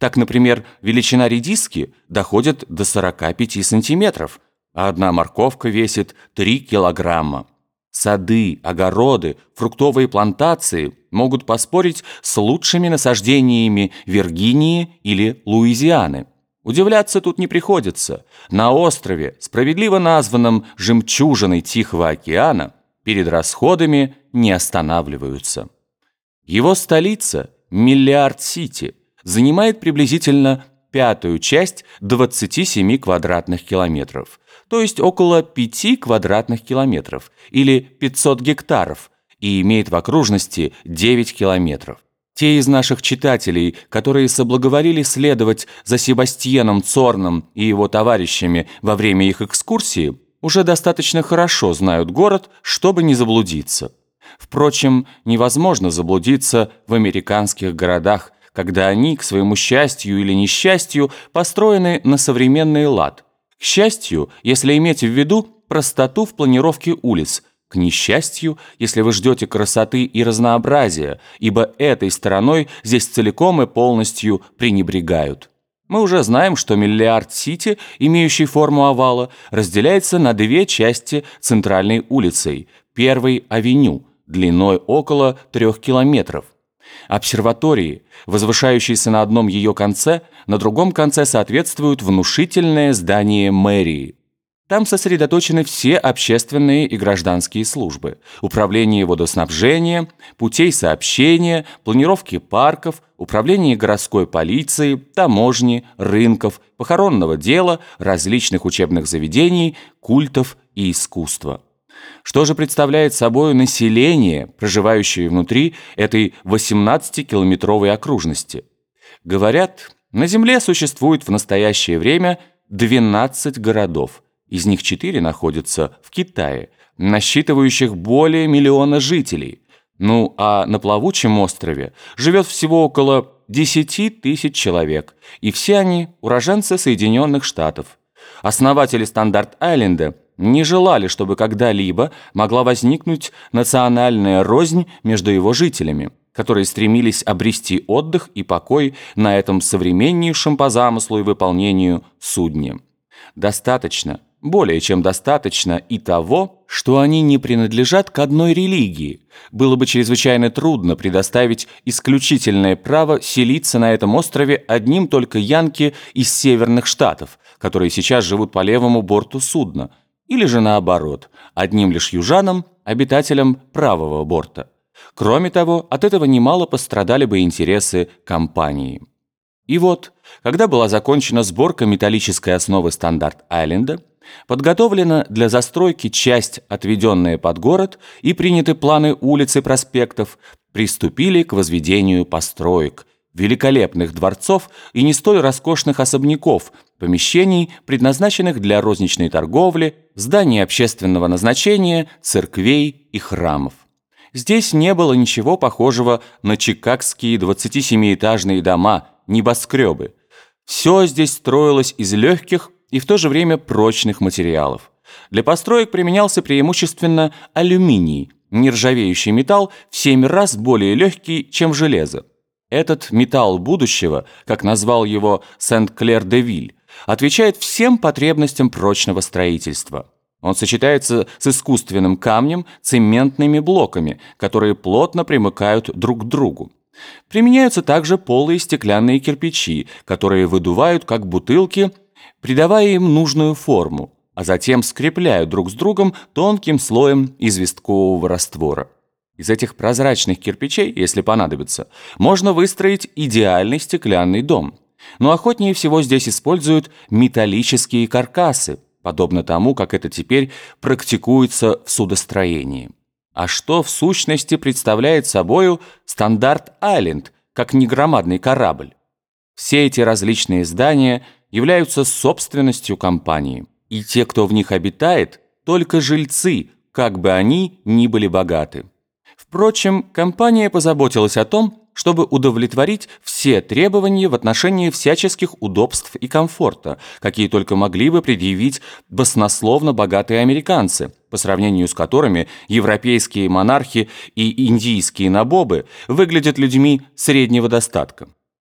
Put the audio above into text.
Так, например, величина редиски доходит до 45 сантиметров, а одна морковка весит 3 килограмма. Сады, огороды, фруктовые плантации могут поспорить с лучшими насаждениями Виргинии или Луизианы. Удивляться тут не приходится. На острове, справедливо названном «жемчужиной Тихого океана», перед расходами не останавливаются. Его столица, Миллиард-Сити, занимает приблизительно пятую часть 27 квадратных километров, то есть около 5 квадратных километров или 500 гектаров, и имеет в окружности 9 километров. Те из наших читателей, которые соблаговолили следовать за Себастьеном Цорном и его товарищами во время их экскурсии, уже достаточно хорошо знают город, чтобы не заблудиться. Впрочем, невозможно заблудиться в американских городах, когда они, к своему счастью или несчастью, построены на современный лад. К счастью, если иметь в виду простоту в планировке улиц, к несчастью, если вы ждете красоты и разнообразия, ибо этой стороной здесь целиком и полностью пренебрегают. Мы уже знаем, что Миллиард-Сити, имеющий форму овала, разделяется на две части центральной улицей, первой авеню, длиной около трех километров. Обсерватории, возвышающиеся на одном ее конце, на другом конце соответствуют внушительное здание мэрии – там сосредоточены все общественные и гражданские службы, управление водоснабжения, путей сообщения, планировки парков, управление городской полицией, таможни, рынков, похоронного дела, различных учебных заведений, культов и искусства. Что же представляет собой население, проживающее внутри этой 18-километровой окружности? Говорят, на Земле существует в настоящее время 12 городов – из них четыре находятся в Китае, насчитывающих более миллиона жителей. Ну а на плавучем острове живет всего около 10 тысяч человек, и все они уроженцы Соединенных Штатов. Основатели Стандарт-Айленда не желали, чтобы когда-либо могла возникнуть национальная рознь между его жителями, которые стремились обрести отдых и покой на этом современнейшем по замыслу и выполнению судне. Достаточно – более чем достаточно и того, что они не принадлежат к одной религии. Было бы чрезвычайно трудно предоставить исключительное право селиться на этом острове одним только янки из северных штатов, которые сейчас живут по левому борту судна, или же наоборот, одним лишь южанам, обитателям правого борта. Кроме того, от этого немало пострадали бы интересы компании. И вот, когда была закончена сборка металлической основы стандарт Айленда, Подготовлена для застройки часть, отведенная под город, и приняты планы улиц и проспектов, приступили к возведению построек, великолепных дворцов и не столь роскошных особняков, помещений, предназначенных для розничной торговли, зданий общественного назначения, церквей и храмов. Здесь не было ничего похожего на чикагские 27-этажные дома, небоскребы. Все здесь строилось из легких, и в то же время прочных материалов. Для построек применялся преимущественно алюминий, нержавеющий металл в 7 раз более легкий, чем железо. Этот металл будущего, как назвал его Сент-Клер-де-Виль, отвечает всем потребностям прочного строительства. Он сочетается с искусственным камнем, цементными блоками, которые плотно примыкают друг к другу. Применяются также полые стеклянные кирпичи, которые выдувают как бутылки придавая им нужную форму, а затем скрепляют друг с другом тонким слоем известкового раствора. Из этих прозрачных кирпичей, если понадобится, можно выстроить идеальный стеклянный дом. Но охотнее всего здесь используют металлические каркасы, подобно тому, как это теперь практикуется в судостроении. А что в сущности представляет собою стандарт Айленд, как негромадный корабль? Все эти различные здания – являются собственностью компании, и те, кто в них обитает, только жильцы, как бы они ни были богаты. Впрочем, компания позаботилась о том, чтобы удовлетворить все требования в отношении всяческих удобств и комфорта, какие только могли бы предъявить баснословно богатые американцы, по сравнению с которыми европейские монархи и индийские набобы выглядят людьми среднего достатка.